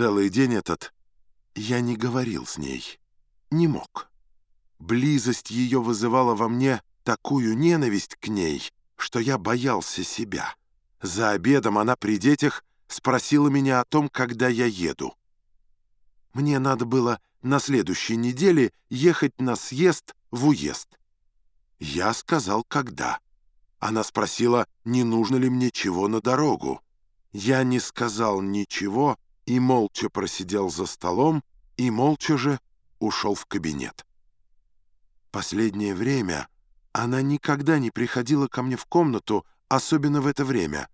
Целый день этот я не говорил с ней, не мог. Близость ее вызывала во мне такую ненависть к ней, что я боялся себя. За обедом она при детях спросила меня о том, когда я еду. Мне надо было на следующей неделе ехать на съезд в уезд. Я сказал, когда. Она спросила, не нужно ли мне чего на дорогу. Я не сказал ничего и молча просидел за столом, и молча же ушел в кабинет. Последнее время она никогда не приходила ко мне в комнату, особенно в это время.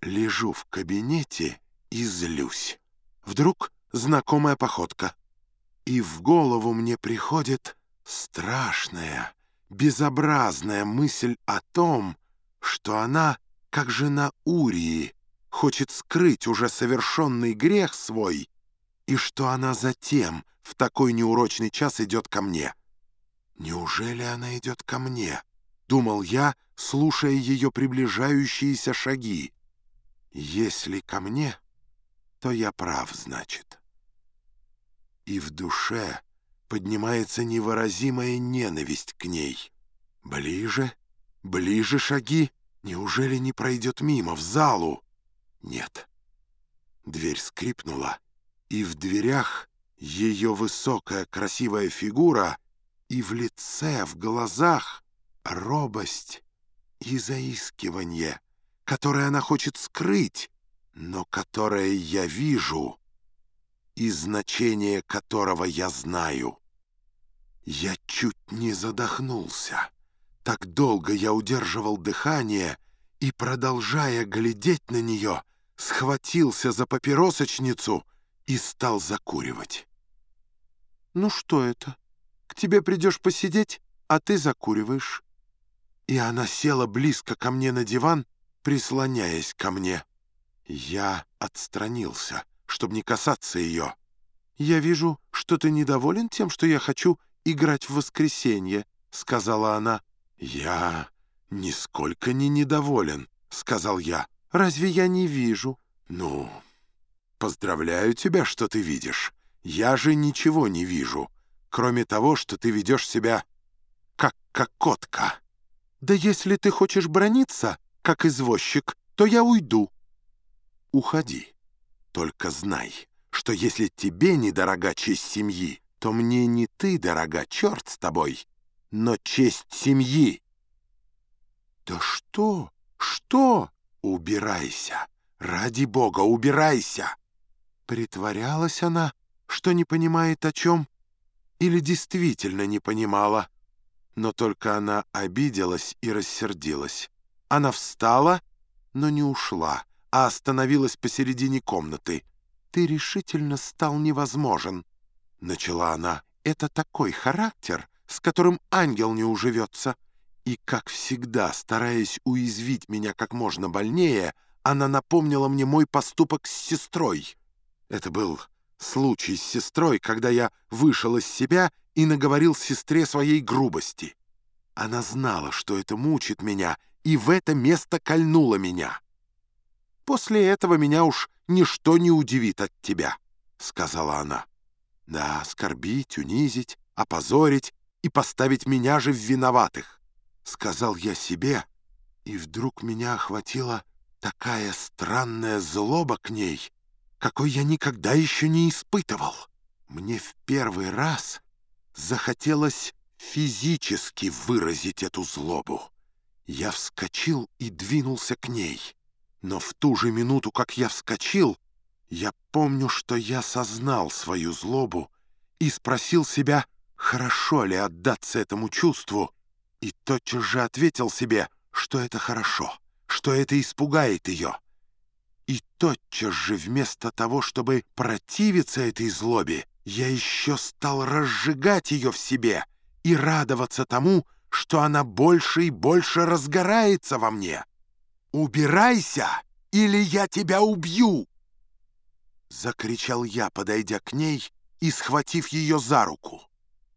Лежу в кабинете и злюсь. Вдруг знакомая походка. И в голову мне приходит страшная, безобразная мысль о том, что она, как жена Урии, хочет скрыть уже совершенный грех свой, и что она затем в такой неурочный час идет ко мне. «Неужели она идет ко мне?» — думал я, слушая ее приближающиеся шаги. «Если ко мне, то я прав, значит». И в душе поднимается невыразимая ненависть к ней. Ближе, ближе шаги, неужели не пройдет мимо, в залу? Нет. Дверь скрипнула, и в дверях ее высокая красивая фигура — и в лице, в глазах робость и заискивание, которое она хочет скрыть, но которое я вижу и значение которого я знаю. Я чуть не задохнулся. Так долго я удерживал дыхание и, продолжая глядеть на нее, схватился за папиросочницу и стал закуривать. «Ну что это?» К тебе придешь посидеть, а ты закуриваешь». И она села близко ко мне на диван, прислоняясь ко мне. Я отстранился, чтобы не касаться ее. «Я вижу, что ты недоволен тем, что я хочу играть в воскресенье», — сказала она. «Я нисколько не недоволен», — сказал я. «Разве я не вижу?» «Ну, поздравляю тебя, что ты видишь. Я же ничего не вижу кроме того, что ты ведешь себя как кокотка. Да если ты хочешь брониться, как извозчик, то я уйду. Уходи. Только знай, что если тебе недорога честь семьи, то мне не ты дорога, черт с тобой, но честь семьи. Да что? Что? Убирайся. Ради бога, убирайся. Притворялась она, что не понимает о чем, или действительно не понимала. Но только она обиделась и рассердилась. Она встала, но не ушла, а остановилась посередине комнаты. «Ты решительно стал невозможен», — начала она. «Это такой характер, с которым ангел не уживется». И, как всегда, стараясь уязвить меня как можно больнее, она напомнила мне мой поступок с сестрой. Это был случай с сестрой, когда я вышел из себя и наговорил сестре своей грубости. Она знала, что это мучит меня, и в это место кольнула меня. «После этого меня уж ничто не удивит от тебя», — сказала она. «Да, оскорбить, унизить, опозорить и поставить меня же в виноватых», — сказал я себе, и вдруг меня охватила такая странная злоба к ней — какой я никогда еще не испытывал. Мне в первый раз захотелось физически выразить эту злобу. Я вскочил и двинулся к ней. Но в ту же минуту, как я вскочил, я помню, что я сознал свою злобу и спросил себя, хорошо ли отдаться этому чувству, и тотчас же ответил себе, что это хорошо, что это испугает ее. И тотчас же вместо того, чтобы противиться этой злобе, я еще стал разжигать ее в себе и радоваться тому, что она больше и больше разгорается во мне. «Убирайся, или я тебя убью!» Закричал я, подойдя к ней и схватив ее за руку.